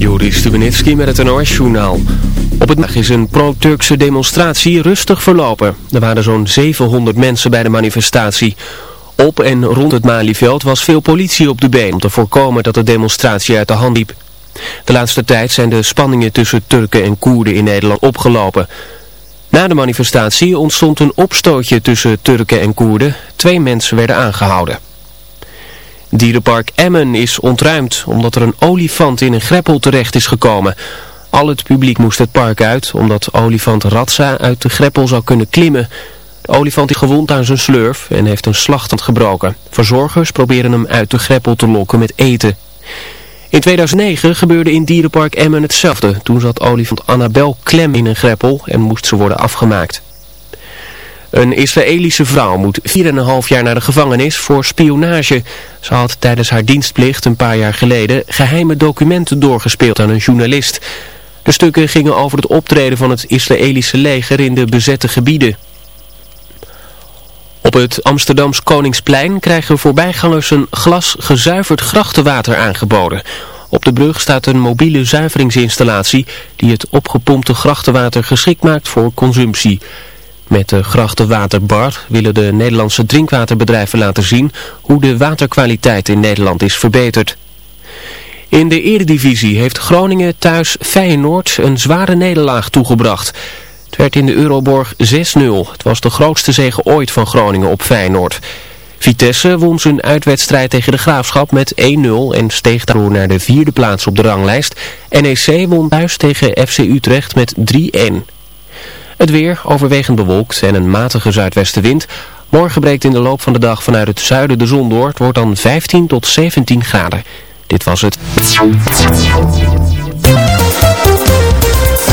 Joris Stubenitski met het NOS-journaal. Op het dag is een pro-Turkse demonstratie rustig verlopen. Er waren zo'n 700 mensen bij de manifestatie. Op en rond het Malieveld was veel politie op de been om te voorkomen dat de demonstratie uit de hand liep. De laatste tijd zijn de spanningen tussen Turken en Koerden in Nederland opgelopen. Na de manifestatie ontstond een opstootje tussen Turken en Koerden. Twee mensen werden aangehouden. Dierenpark Emmen is ontruimd omdat er een olifant in een greppel terecht is gekomen. Al het publiek moest het park uit omdat olifant Ratsa uit de greppel zou kunnen klimmen. De olifant is gewond aan zijn slurf en heeft een slachtand gebroken. Verzorgers proberen hem uit de greppel te lokken met eten. In 2009 gebeurde in Dierenpark Emmen hetzelfde. Toen zat olifant Annabel klem in een greppel en moest ze worden afgemaakt. Een Israëlische vrouw moet 4,5 jaar naar de gevangenis voor spionage. Ze had tijdens haar dienstplicht een paar jaar geleden geheime documenten doorgespeeld aan een journalist. De stukken gingen over het optreden van het Israëlische leger in de bezette gebieden. Op het Amsterdams Koningsplein krijgen voorbijgangers een glas gezuiverd grachtenwater aangeboden. Op de brug staat een mobiele zuiveringsinstallatie die het opgepompte grachtenwater geschikt maakt voor consumptie. Met de grachtenwaterbar willen de Nederlandse drinkwaterbedrijven laten zien hoe de waterkwaliteit in Nederland is verbeterd. In de eredivisie heeft Groningen thuis Feyenoord een zware nederlaag toegebracht. Het werd in de Euroborg 6-0. Het was de grootste zege ooit van Groningen op Feyenoord. Vitesse won zijn uitwedstrijd tegen de Graafschap met 1-0 en steeg daardoor naar de vierde plaats op de ranglijst. NEC won thuis tegen FC Utrecht met 3-1. Het weer overwegend bewolkt en een matige zuidwestenwind. Morgen breekt in de loop van de dag vanuit het zuiden de zon door. Het wordt dan 15 tot 17 graden. Dit was het.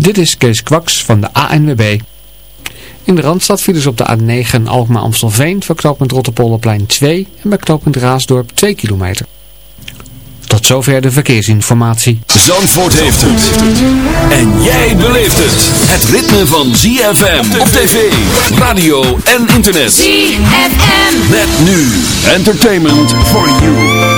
Dit is Kees Kwaks van de ANWB. In de Randstad vielen ze op de A9 Alkmaar-Amstelveen voor knooppunt Rotterpolderplein 2 en bij knooppunt Raasdorp 2 kilometer. Tot zover de verkeersinformatie. Zandvoort heeft het. En jij beleeft het. Het ritme van ZFM op tv, radio en internet. ZFM. Met nu. Entertainment for you.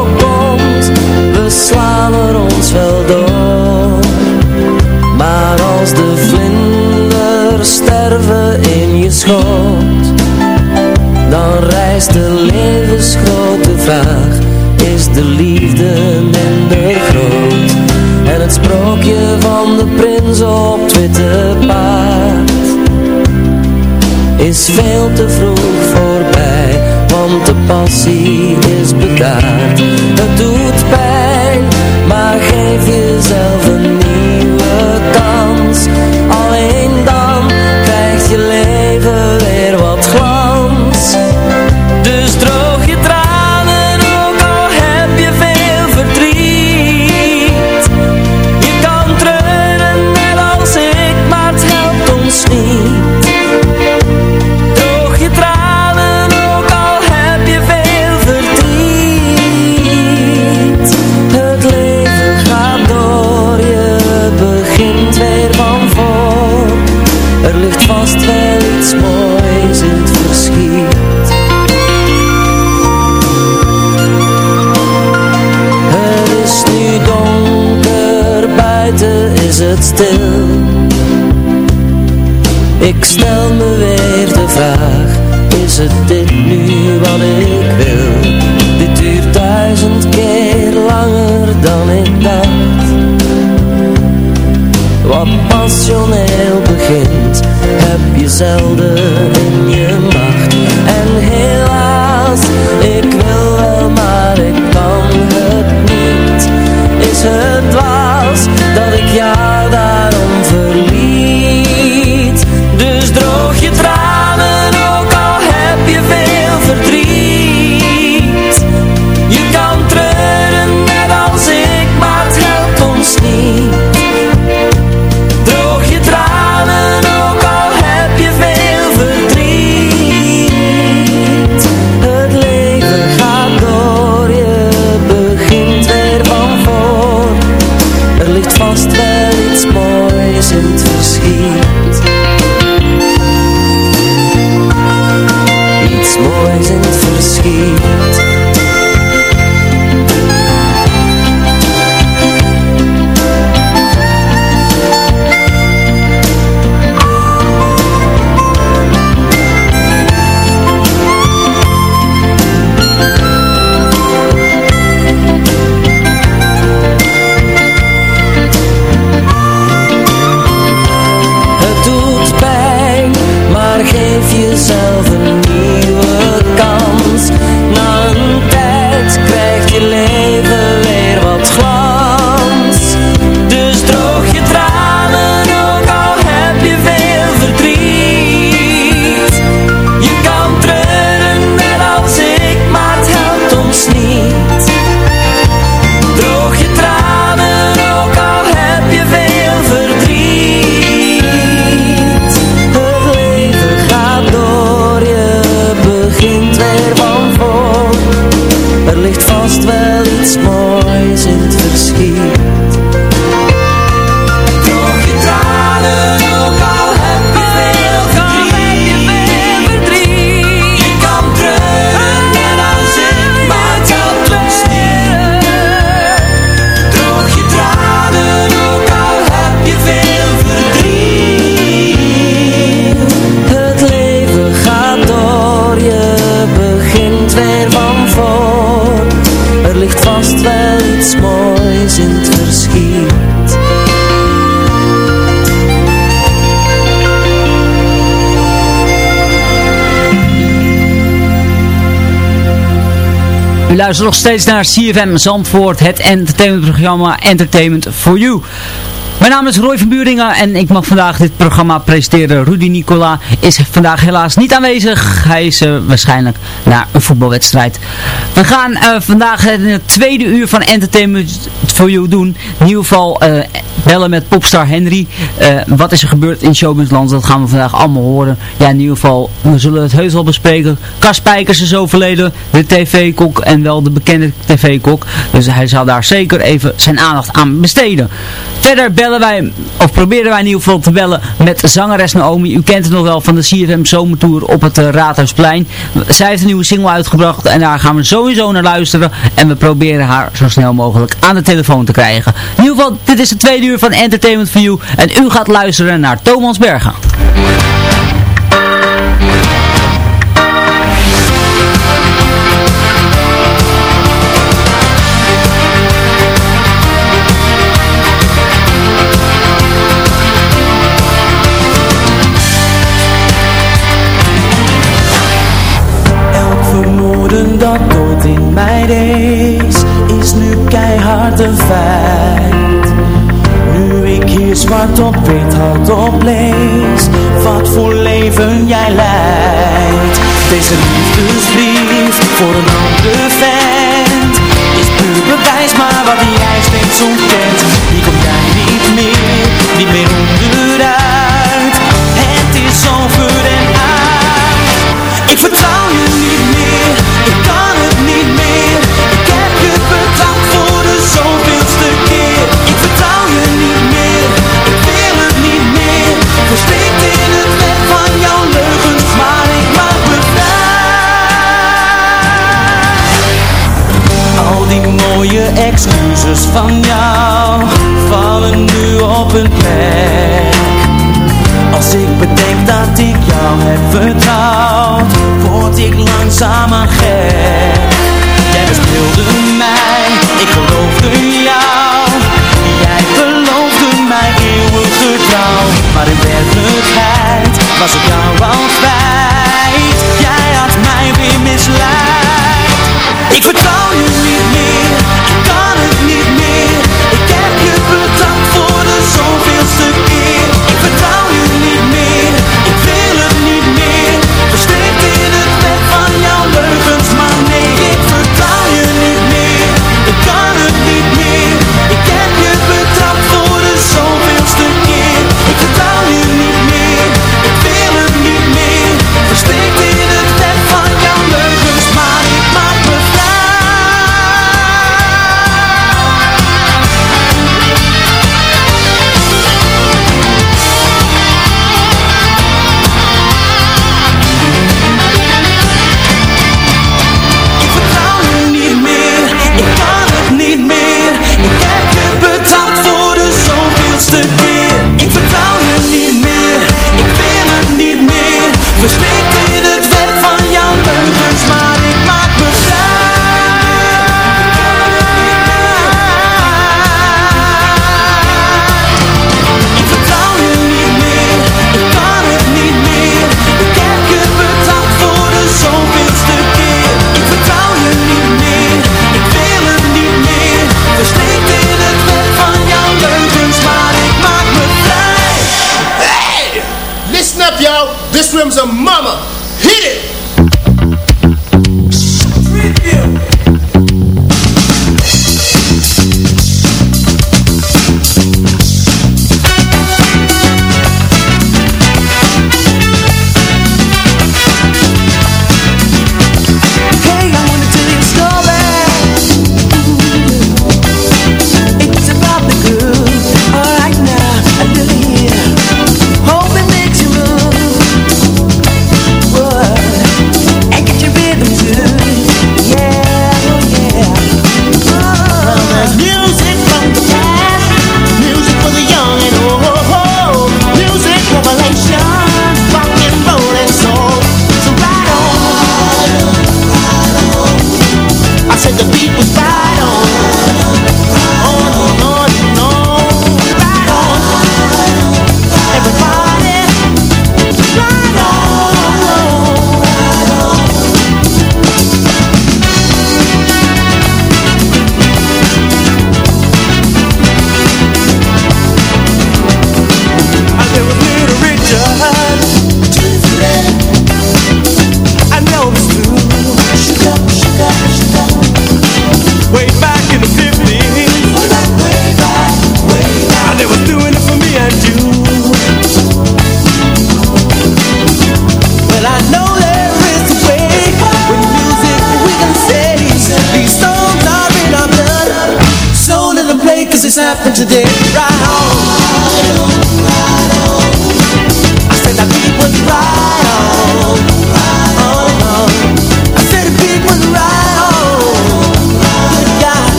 slaan er ons wel door. Maar als de vlinders sterven in je schoot Dan rijst de levensgrote vraag Is de liefde minder groot? En het sprookje van de prins op het witte paard is veel te vroeg voorbij, want de passie is bedaard. Het doet pijn, maar geef jezelf een nieuwe kans. Luistert nog steeds naar CFM Zandvoort, het entertainmentprogramma Entertainment for You. Mijn naam is Roy van Buringen en ik mag vandaag dit programma presenteren. Rudy Nicola is vandaag helaas niet aanwezig. Hij is uh, waarschijnlijk naar een voetbalwedstrijd. We gaan uh, vandaag het tweede uur van Entertainment for You doen. In ieder geval uh, bellen met popstar Henry. wat is er gebeurd in Showbizland? Dat gaan we vandaag allemaal horen. Ja, in ieder geval, we zullen het heus wel bespreken. Cas Spijkers is overleden, de tv-kok en wel de bekende tv-kok. Dus hij zal daar zeker even zijn aandacht aan besteden. Verder bellen wij, of proberen wij in ieder geval te bellen met zangeres Naomi. U kent het nog wel van de CFM Zomertour op het uh, Raadhuisplein. Zij heeft een nieuwe single uitgebracht en daar gaan we sowieso naar luisteren. En we proberen haar zo snel mogelijk aan de telefoon te krijgen. In ieder geval, dit is het tweede uur van Entertainment for You. En u gaat luisteren naar Thomas Bergen. dat dood in mij deed, is nu keihard een feit. Hier zwart op wit hardop lees, wat voor leven jij leidt. Deze liefdesbrief voor een andere vent, is puur bewijs maar wat jij steeds ontkent. Hier kom jij niet meer, niet meer onderuit. Het is over en uit. Ik vertrouw je niet Zus van jou vallen nu op hun plek. Als ik bedenk dat ik jou heb vertrouwd, word ik langzamer gek. Jij bespeelde mij, ik geloofde jou. Jij beloofde mij eeuwige trouw. Maar in werkelijkheid was ik jou al kwijt. Jij had mij weer misleid.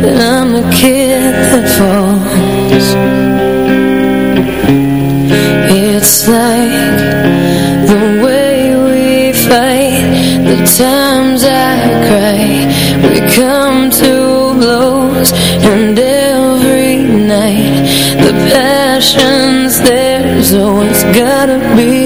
And I'm the kid that falls. It's like the way we fight The times I cry. We come to blows And every night The passion's there So it's gotta be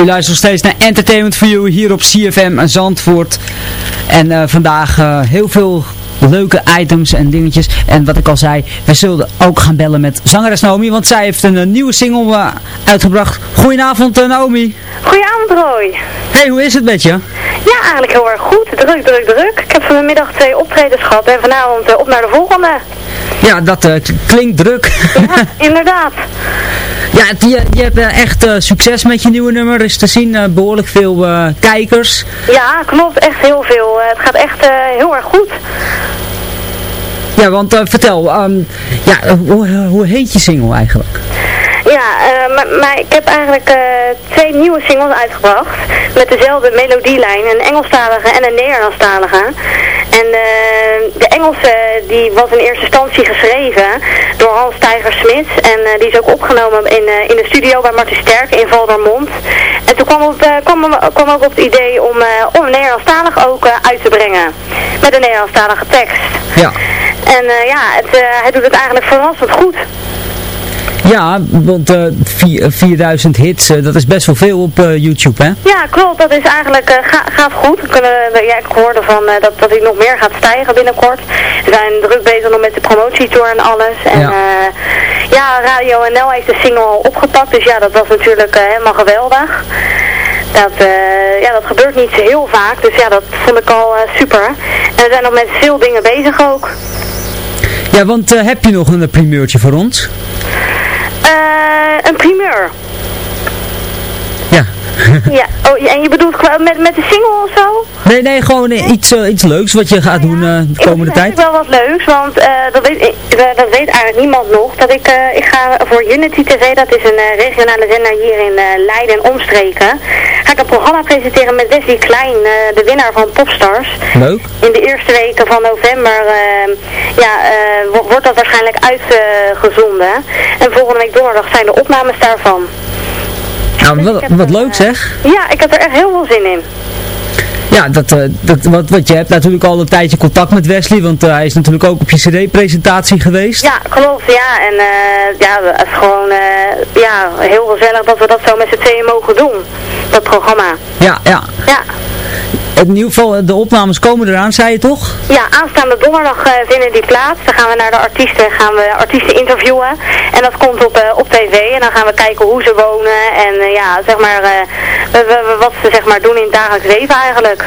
U luistert nog steeds naar Entertainment for You hier op CFM Zandvoort. En eh, vandaag eh, heel veel leuke items en dingetjes. En wat ik al zei, we zullen ook gaan bellen met zangeres Naomi. Want zij heeft een, eh, nieuwe single uitgebracht. Goedenavond Naomi. Goedenavond Roy. Hey, hoe is het met je? Ja, eigenlijk heel erg goed. Druk, druk, druk. Ik heb vanmiddag twee optredens gehad en vanavond op naar de volgende. Ja, dat klinkt druk. Ja, inderdaad. Ja, je, je hebt eh, echt eh, succes met je nieuwe nummer. Er is te zien eh, behoorlijk veel kijkers. Ja, klopt. Echt heel veel. Het gaat echt heel erg goed. Ja, want vertel, ehm, ja, hoe, hoe heet je single eigenlijk? Ja, maar, maar ik heb eigenlijk twee nieuwe singles uitgebracht. Met dezelfde melodielijn, een Engelstalige en een Nederlandstalige. En eh, de Engelse die was in eerste instantie geschreven door Hans Steiger-Smit. En die is ook opgenomen in, in de studio bij Martin Sterk in Valdermond. En toen kwam, op, kwam, kwam ook op het idee om, om een Nederlandstalig ook uit te brengen. Met een Nederlandstalige tekst. Ja. En ja, het, hij doet het eigenlijk verrassend goed. Ja, want uh, 4000 hits, uh, dat is best wel veel op uh, YouTube, hè? Ja, klopt. Dat is eigenlijk ga gaaf goed. We kunnen, ja, ik hoorde van, dat, dat hij nog meer gaat stijgen binnenkort. We zijn druk bezig nog met de promotietour en alles. En ja, ja Radio NL heeft de single al opgepakt, dus ja, dat was natuurlijk helemaal geweldig. Dat, ja, dat gebeurt niet heel vaak, dus ja, dat vond ik al super. En we zijn nog met veel dingen bezig ook. Ja, want heb je nog een primeurtje voor ons? Een primeur. Ja. oh, en je bedoelt met, met de single of zo? Nee, nee, gewoon iets, uh, iets leuks wat je gaat doen uh, de komende tijd. Ik wel wat leuks, want uh, dat, weet, dat weet eigenlijk niemand nog. Dat ik, ik ga voor Unity TV, dat is een regionale zender hier in Leiden en omstreken. Ga ik een programma presenteren met Wesley Klein, de winnaar van Popstars. Leuk. In de eerste weken van november ja, wordt dat waarschijnlijk uitgezonden. en volgende week donderdag zijn de opnames daarvan. Nou, wat, wat leuk zeg. Ja, ik heb er echt heel veel zin in. Ja, dat, uh, dat, wat, wat je hebt natuurlijk al een tijdje contact met Wesley, want uh, hij is natuurlijk ook op je cd-presentatie geweest. Ja, klopt, ja. En uh, ja, het is gewoon ja, heel gezellig dat we dat zo met z'n tweeën mogen doen, dat programma. Ja, ja. Ja in ieder geval, de opnames komen eraan, zei je toch? Ja, aanstaande donderdag uh, vinden die plaats. Dan gaan we naar de artiesten, gaan we artiesten interviewen. En dat komt op, uh, op tv. En dan gaan we kijken hoe ze wonen. En uh, ja, zeg maar, wat ze zeg maar doen in het dagelijks leven eigenlijk.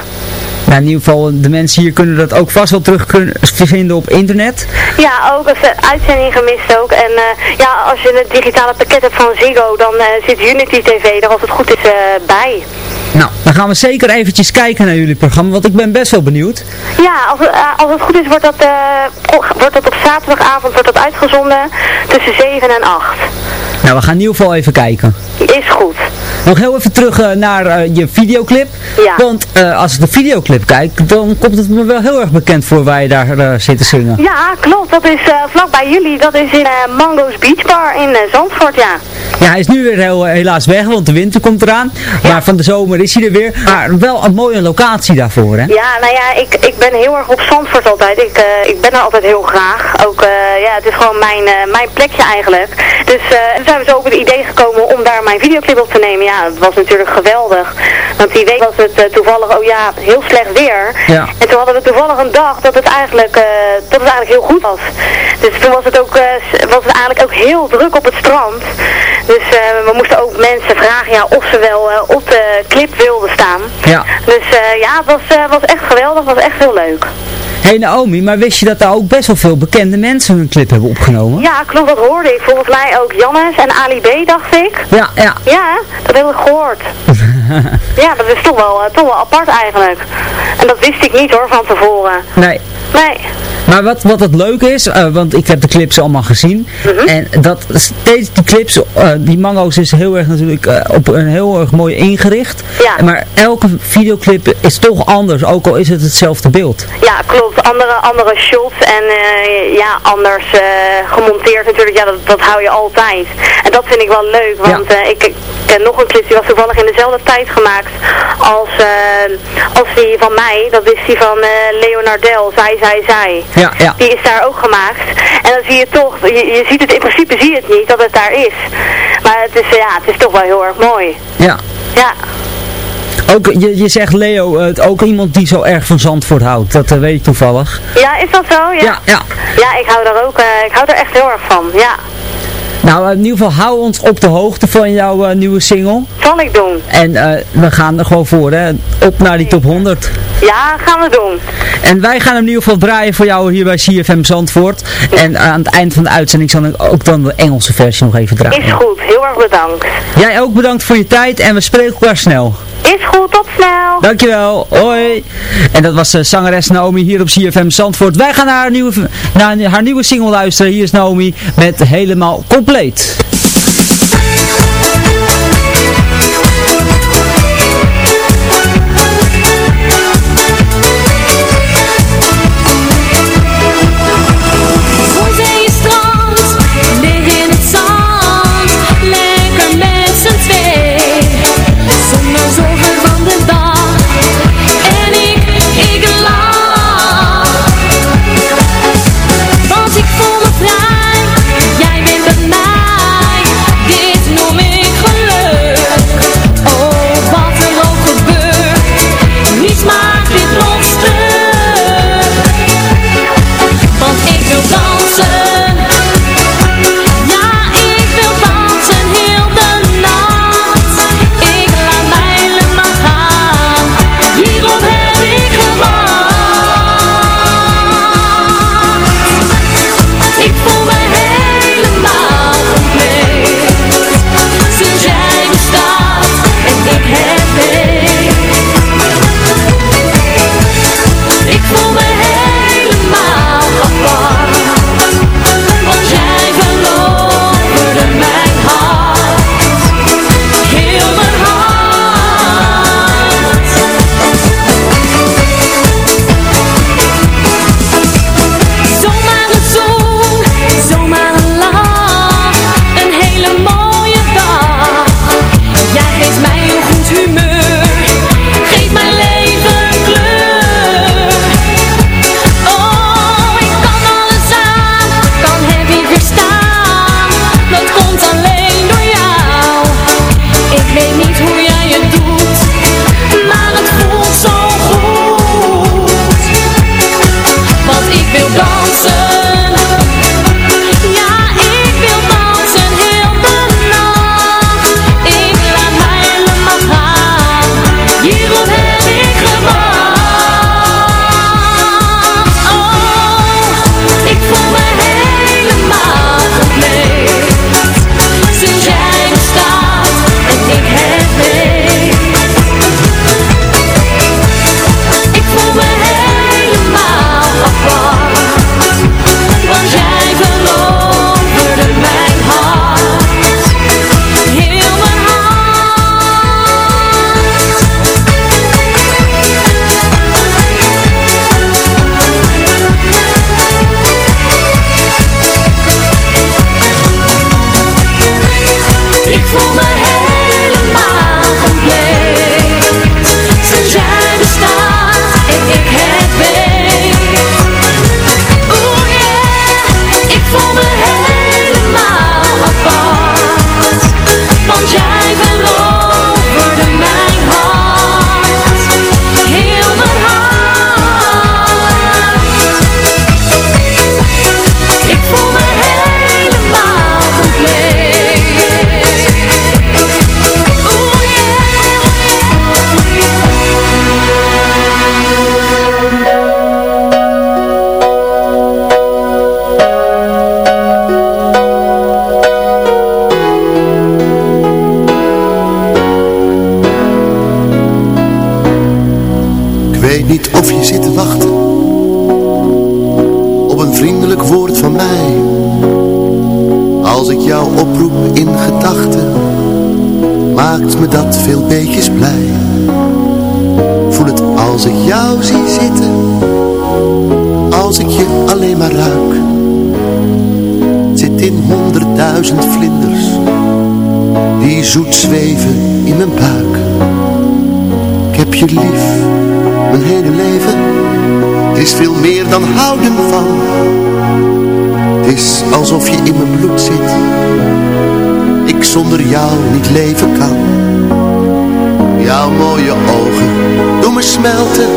Nou, in ieder geval, de mensen hier kunnen dat ook vast wel terug kunnen vinden op internet. Ja, ook als de uitzending gemist ook. En ja, als je het digitale pakket hebt van Ziggo, dan zit Unity TV er als het goed is bij. Nou, dan gaan we zeker eventjes kijken naar jullie programma, want ik ben best wel benieuwd. Ja, als, uh, als het goed is wordt dat, uh, wordt dat op zaterdagavond wordt dat uitgezonden tussen 7 en 8. Nou, we gaan in ieder geval even kijken. Is goed. Nog heel even terug uh, naar je videoclip. Ja. Want als ik de videoclip kijk, dan komt het me wel heel erg bekend voor waar je daar zit te zingen. Ja, klopt. Dat is vlak bij jullie. Dat is in Mango's Beach Bar in Zandvoort, ja. Ja, hij is nu weer heel, helaas weg, want de winter komt eraan. Ja. Maar van de zomer is hij er weer. Maar wel een mooie locatie daarvoor, hè? Ja, nou ja, ik, ik ben heel erg op Zandvoort altijd. Ik, uh, ik ben er altijd heel graag. Ook, uh, ja, het is gewoon mijn, uh, mijn plekje eigenlijk. Dus uh, zijn we zo op het idee gekomen om daar mijn videoclip op te nemen. Ja, het was natuurlijk geweldig. Want die week was het toevallig, oh ja, heel slecht weer. Ja. En toen hadden we toevallig een dag dat het eigenlijk, dat het eigenlijk heel goed was. Dus toen was het ook, was het eigenlijk ook heel druk op het strand. Dus we moesten ook mensen vragen ja, of ze wel op de clip wilden staan. Ja. Dus uh, ja, het was, uh, was echt geweldig, was echt heel leuk. hey Naomi, maar wist je dat daar ook best wel veel bekende mensen hun clip hebben opgenomen? Ja, klopt, dat hoorde ik. Volgens mij ook Jannes en Ali B, dacht ik. Ja, ja. Ja, dat heb ik gehoord. ja, dat is toch wel, uh, toch wel apart eigenlijk. En dat wist ik niet hoor, van tevoren. Nee. Nee. Maar wat, wat het leuke is, uh, want ik heb de clips allemaal gezien. Mm -hmm. En dat steeds die clips, uh, die mango's is heel erg natuurlijk uh, op een heel erg mooi ingericht. Ja. Maar elke videoclip is toch anders, ook al is het hetzelfde beeld. Ja, klopt. Andere, andere shots en ja, anders gemonteerd natuurlijk. Ja, dat, dat hou je altijd. En dat vind ik wel leuk, want ja. ik, ik ken nog een clip, die was toevallig in dezelfde tijd gemaakt als, als die van mij. Dat is die van Leonardel, Zij, Zij, Zij. Ja, ja. Die is daar ook gemaakt. En dan zie je toch, je, je ziet het in principe zie je het niet dat het daar is. Maar het is, ja, het is toch wel heel erg mooi. Ja. Ja. Ook, je, je zegt Leo, uh, ook iemand die zo erg van Zandvoort houdt. Dat uh, weet ik toevallig. Ja, is dat zo? Ja. Ja, ja. ja ik hou daar ook, uh, ik hou er echt heel erg van, ja. Nou, in ieder geval hou ons op de hoogte van jouw uh, nieuwe single. Zal ik doen. En uh, we gaan er gewoon voor, hè. Op naar die top 100. Ja, gaan we doen. En wij gaan hem in ieder geval draaien voor jou hier bij CFM Zandvoort. En aan het eind van de uitzending zal ik ook dan de Engelse versie nog even draaien. Is goed, heel erg bedankt. Jij ook bedankt voor je tijd en we spreken elkaar snel. Is goed, tot snel. Dankjewel, hoi. En dat was uh, zangeres Naomi hier op CFM Zandvoort. Wij gaan naar haar nieuwe, naar haar nieuwe single luisteren. Hier is Naomi met Helemaal Compleet. Zoet zweven in mijn buik. Ik heb je lief, mijn hele leven, het is veel meer dan houden van. Het is alsof je in mijn bloed zit, ik zonder jou niet leven kan. Jouw mooie ogen doen me smelten,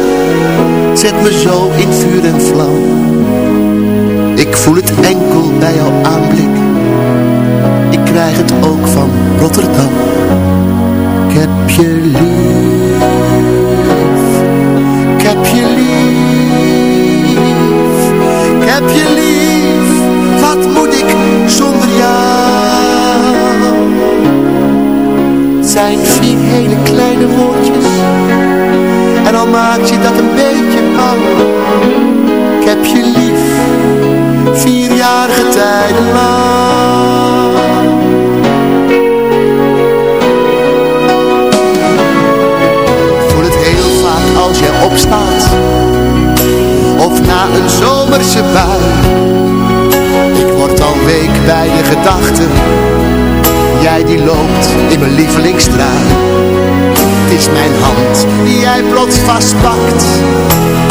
zet me zo in vuur en vlam. Ik voel het enkel bij jouw aanblik, ik krijg het ook van Rotterdam. Ik heb je lief, ik heb je lief, ik heb je lief, wat moet ik zonder jou? Zijn vier hele kleine woordjes, en al maak je dat een beetje bang. Ik heb je lief, vierjarige tijden lang. Mijn lievelingstrui Het is mijn hand die jij plots vastpakt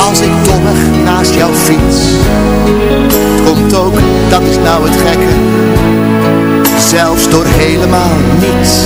Als ik dommig naast jou fiets. Komt ook, dat is nou het gekke Zelfs door helemaal niets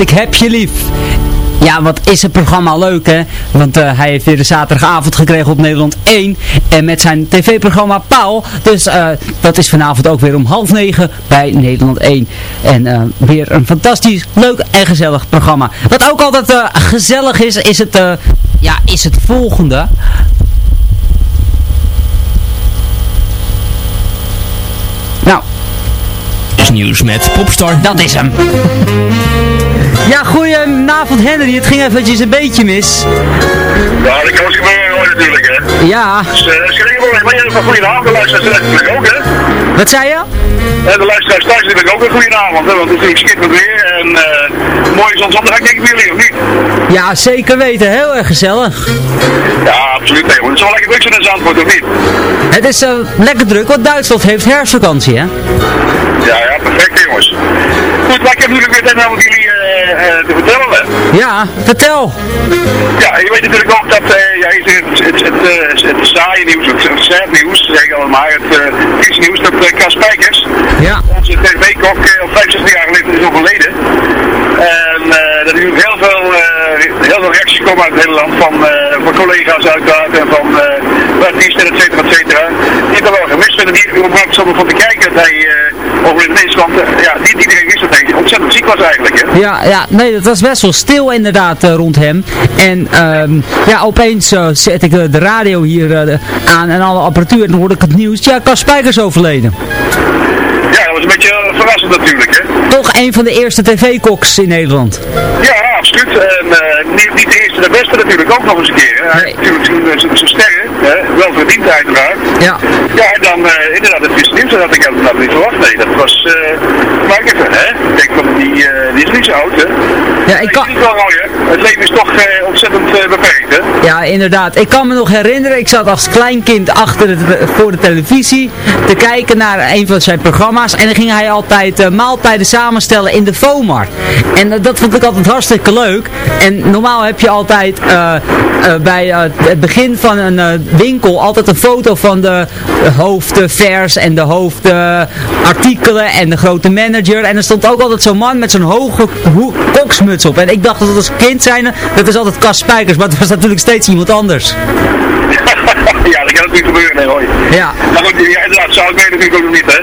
Ik heb je lief. Ja, wat is het programma leuk hè? Want eh, hij heeft weer de zaterdagavond gekregen op Nederland 1. En met zijn tv-programma Paul. Dus eh, dat is vanavond ook weer om half negen bij Nederland 1. En eh, weer een fantastisch, leuk en gezellig programma. Wat ook altijd gezellig is, is het, ja, is het volgende. Nou. Is nieuws met Popstar. Dat is hem. Ja, goedenavond Henry. Het ging eventjes een beetje mis. Ja, dat kan gebeuren hoor, natuurlijk hè. Ja. Dus uh, schrik maar, maar je hebt een goede avond luisteren natuurlijk ook hè. Wat zei je? En de luisteraars thuis natuurlijk ook een goede avond, hè, want het is schitterend weer en uh, mooie zonsondergang denk ik jullie, of niet? Ja, zeker weten. Heel erg gezellig. Ja, absoluut. Nee, het is wel lekker druk zijn in Zandvoort, of niet? Het is uh, lekker druk, want Duitsland heeft herfstvakantie, hè? Ja, ja, perfect jongens. Goed, maar ik heb natuurlijk weer net over jullie uh, te vertellen. Ja, vertel. Ja, je weet natuurlijk ook dat uh, ja, het, het, het, het, saaie nieuws, het, het sad nieuws, zeg ik allemaal, het uh, nieuws dat uh, Cas Spijkers, ja. onze tv-kok, op 65 jaar geleden is overleden. En uh, er nu heel veel, heel veel reacties komen uit het hele land van, van collega's uiteraard en van artiesten, et cetera, et cetera. Die het wel gemist vinden, die überhaupt zonder van te kijken dat hij overleden is, want ja, niet iedereen wist dat hij ontzettend ziek was eigenlijk. Hè? Ja, ja, nee, dat was best wel stil inderdaad rond hem. En um, ja, opeens uh, zet ik uh, de radio hier aan en alle apparatuur en dan hoorde ik het nieuws. Ja, Cas Spijkers overleden. Was een beetje verrassend natuurlijk, hè? Toch een van de eerste tv-koks in Nederland. Ja, absoluut. En niet, niet, de eerste, de beste natuurlijk ook nog eens een keer. Hij heeft natuurlijk zijn sterren, hè? wel verdiend uiteraard. Ja. Ja, en dan inderdaad het wist nieuws, dat had ik inderdaad niet verwacht. Nee, dat was, maar even, hè? Ik denk van, die, die is niet zo oud, hè? Ja, ik kan... Het leven is toch ontzettend beperkt, hè? Ja, inderdaad. Ik kan me nog herinneren, ik zat als kleinkind achter het, voor de televisie te kijken naar een van zijn programma's. En dan ging hij altijd uh, maaltijden samenstellen in de FOMAR. En uh, dat vond ik altijd hartstikke leuk. En normaal heb je altijd uh, bij het begin van een winkel altijd een foto van de hoofdvers en de hoofdartikelen en de grote manager. En er stond ook altijd zo'n man met zo'n hoge koksmuts op. En ik dacht dat als kind zijn, dat is altijd Cas Spijkers, maar het was natuurlijk steeds iemand anders. ja, dat kan natuurlijk gebeuren, nee hoor. Ja. Maar goed, ja, inderdaad, zou ik weet natuurlijk ook nog niet, hè.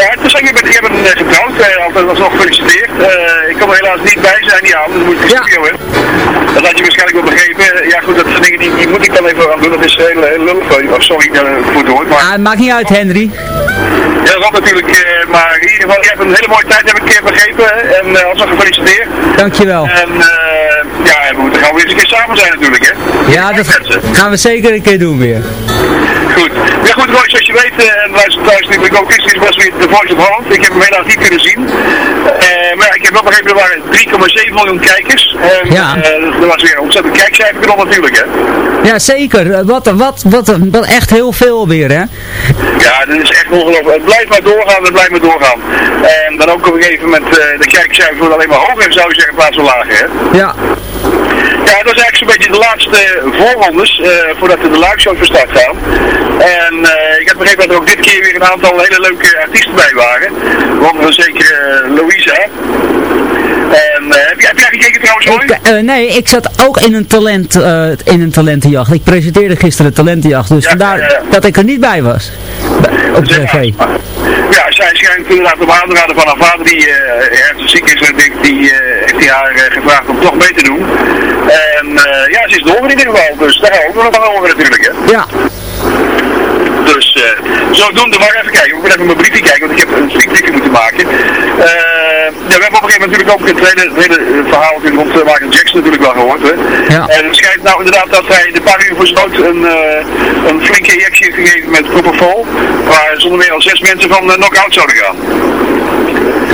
Ja, het is je bent, je bent uh, getrouwd, uh, altijd was nog gefeliciteerd. Uh, ik kon er helaas niet bij zijn, ja, dat moet ik de studio. Dat had je waarschijnlijk wel begrepen. Ja goed, dat zijn dingen die, die moet ik dan even aan doen, dat is heel, heel lullig. Oh, sorry voor het woord, maar... Ah, maakt niet uit, Henry. Ja, dat natuurlijk, maar in ieder geval, je hebt een hele mooie tijd, heb ik begrepen. En uh, alsnog gefeliciteerd. Dankjewel. En ja, we moeten gaan weer eens een keer samen zijn natuurlijk, hè. Ja, dat gaan we zeker een keer doen weer. Goed. Ja goed, Roy, zoals je weet, en luister thuis natuurlijk ook, is was weer de Voice of Holland. Ik heb hem helaas niet kunnen zien. Uh, maar ik heb wel begrepen, er waren 3,7 miljoen kijkers. En, ja. Uh, er was weer een ontzettend kijkcijfer erop natuurlijk, hè. Ja, zeker. Wat, wat, wat, wat echt heel veel weer, hè. Ja, dat is echt ongelooflijk. Het blijft maar doorgaan, het blijft maar doorgaan. En dan ook op een gegeven moment, uh, de kijkcijfer wordt alleen maar hoger, zou je zeggen, in plaats van lager, hè. Ja. Ja, dat is eigenlijk zo'n beetje de laatste voorrondes uh, voordat de luikshows van start gaan. En uh, ik heb begrepen dat er ook dit keer weer een aantal hele leuke artiesten bij waren. Waaronder zeker uh, Louisa. En heb, jij, heb jij gekeken trouwens ik, nee, ik zat ook in een, talent, in een talentenjacht. Ik presenteerde gisteren talentenjacht, dus ja, vandaar ja. dat ik er niet bij was. Op tv. Ja, zij schijnt inderdaad op aanraden van haar vader die ernstig ziek is. En denk, die heeft hij haar gevraagd om toch mee te doen. En uh, ja, ze is door in ieder dus daar gaan we nog van horen natuurlijk, hè. Ja. Dus uh, zodoende maar even kijken. Ik moet even mijn briefje kijken, want ik heb een briefje moeten maken. Ja, we hebben op een gegeven moment natuurlijk ook het hele, het hele verhaal rond uh, Michael Jackson natuurlijk wel gehoord. Hè. Ja. En het schijnt nou inderdaad dat hij de paar uur voor zijn dood een, een flinke injectie heeft gegeven met Propofol. Waar zonder meer al zes mensen van knock-out zouden gaan.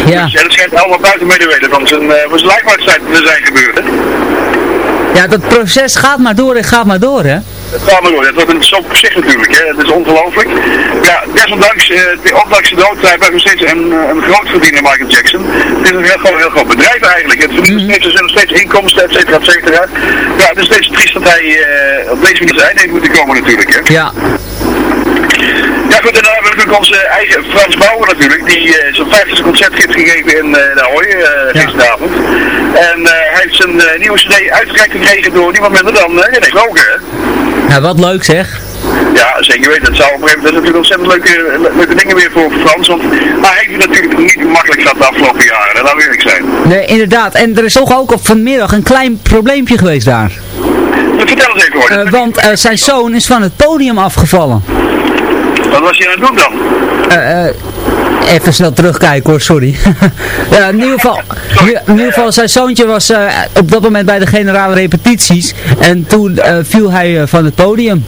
Ja. Dus, ja, dat schijnt allemaal buiten medeweten van zijn, uh, zijn lijfwaardigheid te zijn gebeurd. Hè. Ja, dat proces gaat maar door en gaat maar door, hè? Door. Het wordt een stok op zich natuurlijk, hè. Het is ongelooflijk. Ja, desondanks, uh, ondanks de dood, hij nog steeds een, een groot verdiener, Michael Jackson. Het is een heel, een heel groot bedrijf eigenlijk. Het er zijn nog steeds inkomsten, et cetera, et cetera. Ja, het is steeds triest dat hij uh, op deze manier zijn heeft moeten komen natuurlijk, hè. Ja. Ja goed, en dan hebben we natuurlijk onze eigen Frans Bauer natuurlijk, die uh, zijn 50 concert heeft gegeven in uh, de Ahoy uh, gisteravond. En hij heeft zijn nieuwe cd uitgereikt gekregen door niemand minder dan René Roger. hè. Ja, wat leuk zeg. Ja, zeker weten. Dat, zou op een gegeven moment, dat is natuurlijk ontzettend leuke, leuke dingen weer voor Frans. Want hij heeft het natuurlijk niet makkelijk gehad de afgelopen jaren, dat wil eerlijk zijn. Nee, inderdaad. En er is toch ook op vanmiddag een klein probleempje geweest daar. Vertel eens even hoor. want zijn zoon is van het podium afgevallen. Wat was je aan het doen dan? Uh, uh, even snel terugkijken hoor, sorry. ja, in, ieder geval, in ieder geval, zijn zoontje was uh, op dat moment bij de generale repetities. En toen viel hij van het podium.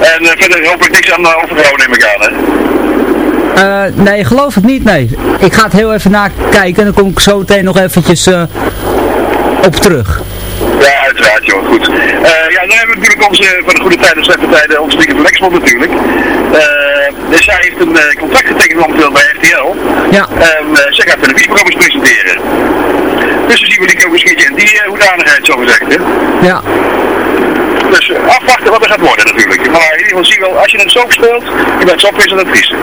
En verder hoop ik niks aan overgehouden neem ik aan, hè? Eh, nee, geloof het niet, nee. Ik ga het heel even nakijken en dan kom ik zo meteen nog eventjes eh, op terug. Ja, uiteraard joh, goed. Eh, ja, dan hebben we natuurlijk onze, van de goede tijden en slechte tijden, onze Stieke van Lexmond natuurlijk. Eh, dus zij heeft een eh, contract getekend momenteel bij RTL. Ja. En uh, zij gaat televisieprogramma's presenteren. Dus dan zien we die ook eens een in die uh, hoedanigheid, zo gezegd, hè. Ja. Dus uh, afwachten wat er gaat worden natuurlijk. Maar in ieder geval zie je wel, als je een soap speelt, je bent soappresentatrice.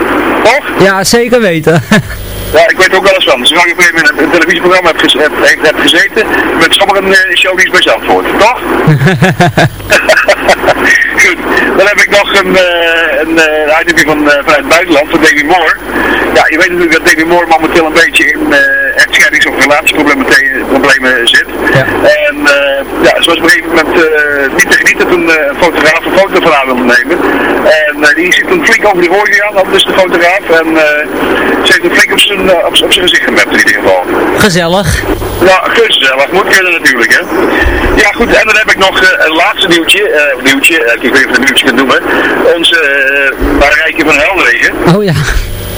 Toch? Ja, zeker weten. Ja, ik weet ook wel eens van. Zolang je op een televisieprogramma hebt, gez hebt, hebt, hebt gezeten, met sommigen uh, show die is bij Zandvoort, toch? Goed, dan heb ik nog een, uh, een uh, item van, vanuit het buitenland, van Davy Moore. Ja, je weet natuurlijk dat Davy Moore momenteel een beetje in uh, echtscheidings- of relatieproblemen problemen zit. Ja. En ja, zoals op een gegeven moment niet te genieten toen een fotograaf een foto van haar wilde nemen. En die zit toen flink over de rooi gegaan, dat is de fotograaf. En ze heeft een flink op zijn op, op zijn gezicht gemapt in ieder geval. Gezellig. Ja, gezellig. Moet kunnen natuurlijk, hè. Ja, goed. En dan heb ik nog een laatste nieuwtje. Nieuwtje, ik weet niet of ik het nieuwtje kan noemen. Onze uh, Marijke van Helderwegen. Oh ja.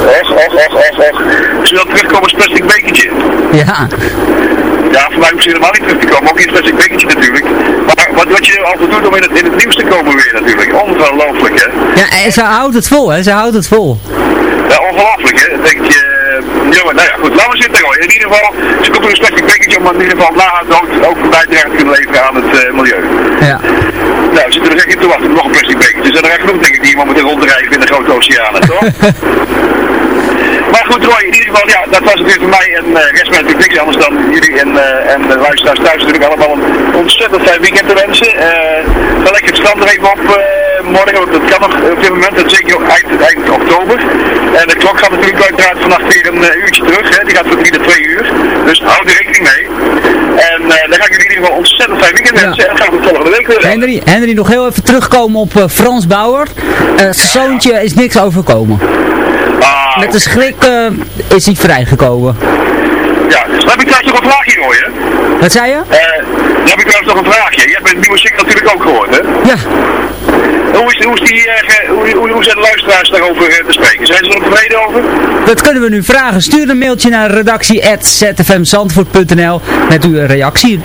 Och, och, och, och, och. Ze wil terugkomen als plastic bekertje. Ja. Ja, voor mij hoeft ze helemaal niet terug te komen. Ook in het plastic bekertje natuurlijk. Maar wat, wat je altijd doet om in het, in het nieuws te komen weer natuurlijk. Ongelooflijk, hè. Ja, en ze houdt het vol, hè. Ze houdt het vol. Ja, ongelooflijk, hè. denk je... Nou ja, goed, laten we zitten hoor. In ieder geval, ze komt er een plastic bekertje om in ieder geval na haar dood ook bijdrage te kunnen leveren aan het uh, milieu. Ja. Nou, we zitten er echt in te wachten nog een plastic bekertje. Er zijn er echt genoeg, denk ik, die momenteel rondrijden in de grote oceanen, toch? Maar goed Roy, in ieder geval, ja, dat was het weer voor mij en uh, rest mij natuurlijk niks anders dan jullie en, uh, en de luisteraars thuis natuurlijk allemaal een ontzettend fijn weekend te wensen. Uh, ga lekker het strand er even op morgen, want dat kan nog op dit moment, dat zeker eind, eind oktober. En de klok gaat natuurlijk uiteraard vannacht weer een uurtje terug, hè. die gaat 3 naar 2 uur, dus houd er rekening mee. En dan ga ik jullie in ieder geval ontzettend fijn weekend wensen ja. en gaan we volgende week weer. Henry, Henry, nog heel even terugkomen op Frans Bauer. zijn zoontje is niks overkomen. Ah, Met de schrik uh, is hij vrijgekomen. Ja, dan heb ik trouwens nog een vraagje hoor, hè? Wat zei je? Uh, dan heb ik trouwens nog een vraagje. Je hebt het nieuwe single natuurlijk ook gehoord, hè? Ja. Hoe, is, hoe, is die, uh, hoe, hoe, hoe zijn de luisteraars daarover uh, te spreken? Zijn ze er tevreden over? Dat kunnen we nu vragen. Stuur een mailtje naar redactie.zfmzandvoort.nl met uw reactie.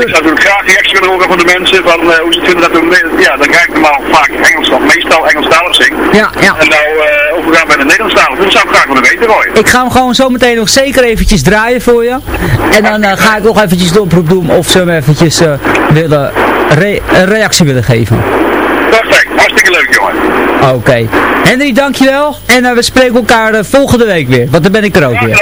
Ik zou natuurlijk graag reactie willen horen van de mensen van uh, hoe ze vinden dat we, ja, dan krijg ik normaal vaak Engels, meestal Engelstalig zing. Ja, ja. En nou uh, overgaan bij de Nederlandstalig, dat zou ik graag willen weten, Roy. Ik ga hem gewoon zo meteen nog zeker eventjes draaien voor je. En dan uh, ga ik nog eventjes de oproep doen of ze hem eventjes willen re een reactie willen geven. Perfect, hartstikke leuk jongen. Oké. Okay. Henry, dankjewel. En we spreken elkaar volgende week weer, want dan ben ik er ook weer.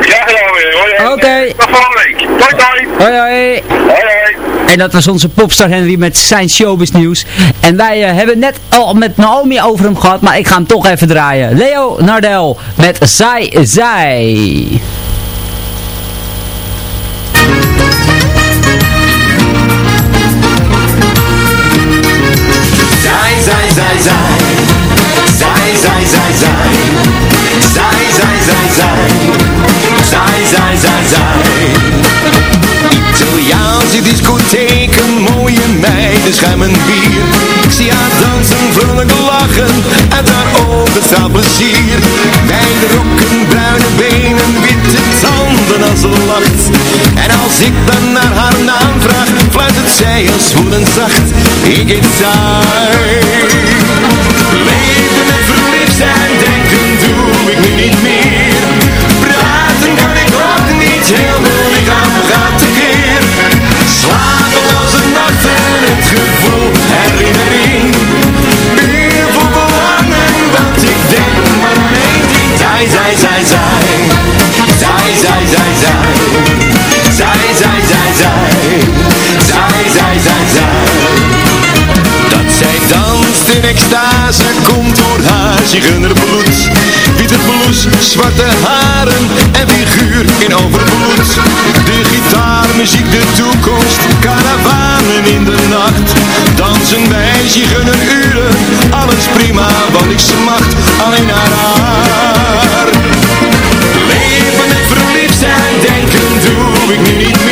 Graag gedaan Oké. Okay. Tot volgende week. Doei doei. Hoi hoi. Hoi hoi. En dat was onze popstar Henry met zijn showbiz nieuws. En wij uh, hebben net al met Naomi over hem gehad, maar ik ga hem toch even draaien. Leo Nardel met Zij. Zij, mooie meiden schuimen bier. Ik zie haar dansen, vrolijk lachen, uit haar ogen straalt plezier. Wijde rokken, bruine benen, witte tanden als ze lacht. En als ik dan naar haar naam vraag, fluistert zij als zwoel en zacht. Ik heet zij. Leven met verliefd zijn, denken doe ik nu niet meer. Praten kan ik ook niet, heel zigeunerbloed. Witte blouse, zwarte haren en figuur in overvloed. De gitaarmuziek, de toekomst, karavanen in de nacht. Dansen wij zigeuneruren, alles prima wat ik smacht, alleen naar haar. Leven en verliefd zijn, denken doe ik niet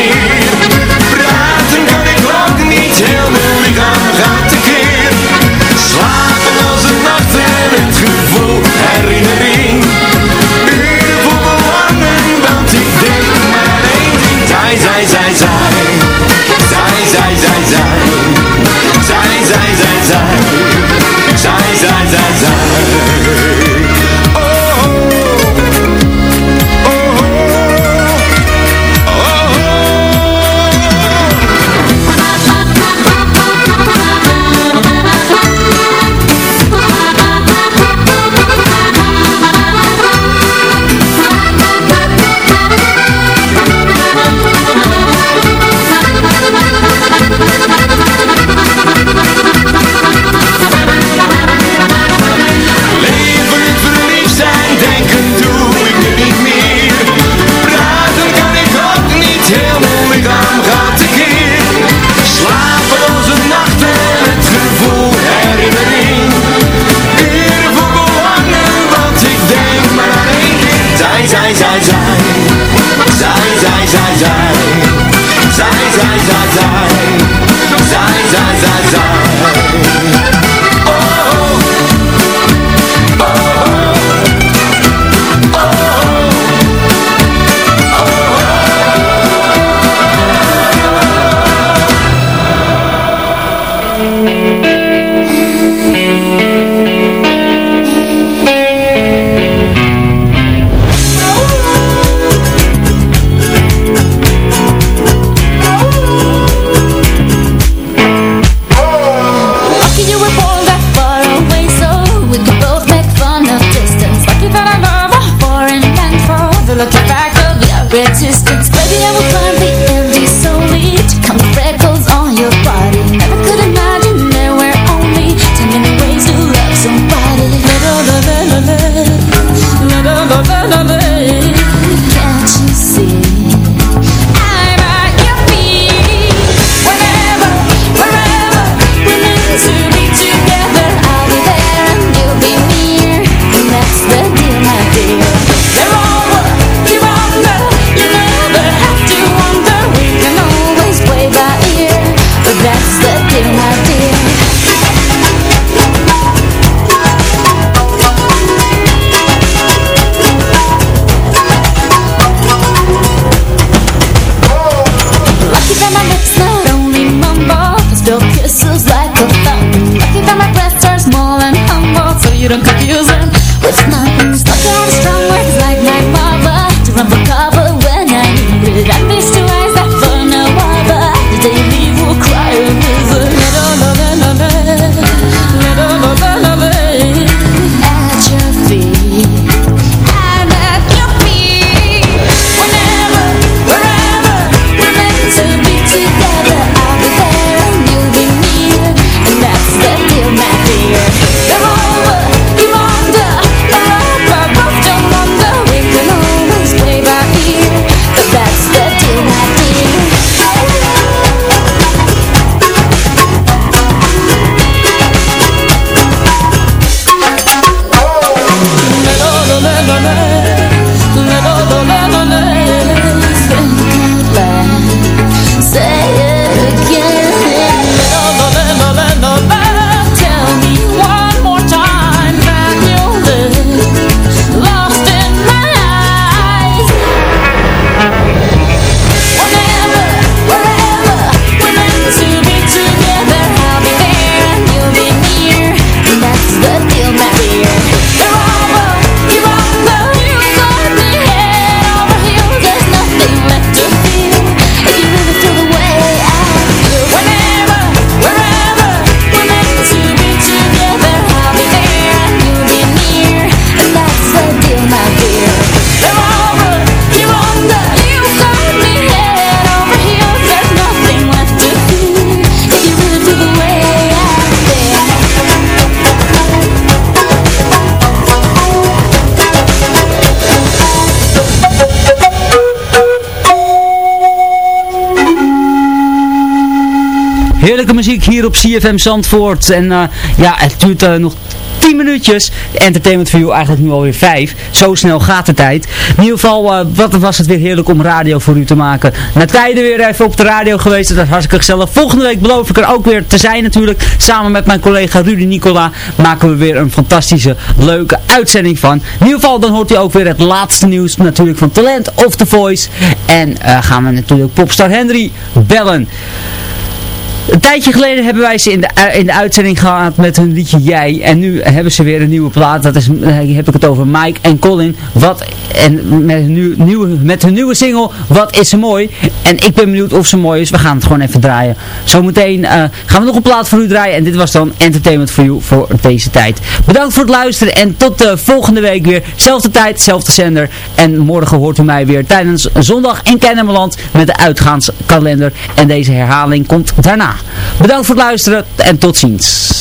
Heerlijke muziek hier op CFM Zandvoort. En eh, ja, het duurt eh, nog 10 minuutjes. Entertainment for You eigenlijk nu alweer 5. Zo snel gaat de tijd. In ieder geval, eh, wat was het weer heerlijk om radio voor u te maken. Na tijden weer even op de radio geweest. Dat is hartstikke gezellig. Volgende week beloof ik er ook weer te zijn natuurlijk. Samen met mijn collega Rudy Nicola maken we weer een fantastische, leuke uitzending van. In ieder geval, dan hoort u ook weer het laatste nieuws natuurlijk van Talent of The Voice. En gaan we natuurlijk Popstar Henry bellen. Een tijdje geleden hebben wij ze in de, in de uitzending gehad met hun liedje Jij. En nu hebben ze weer een nieuwe plaat. Dat is, eh, heb ik het over Mike en Colin. Wat, en met hun, nieuw, nieuwe, met hun nieuwe single, Wat is ze mooi. En ik ben benieuwd of ze mooi is. We gaan het gewoon even draaien. Zometeen eh, gaan we nog een plaat voor u draaien. En dit was dan Entertainment for You voor deze tijd. Bedankt voor het luisteren. En tot de volgende week weer. Zelfde tijd, zelfde zender. En morgen hoort u mij weer tijdens zondag in Kennemerland met de uitgaanskalender. En deze herhaling komt daarna. Bedankt voor het luisteren en tot ziens.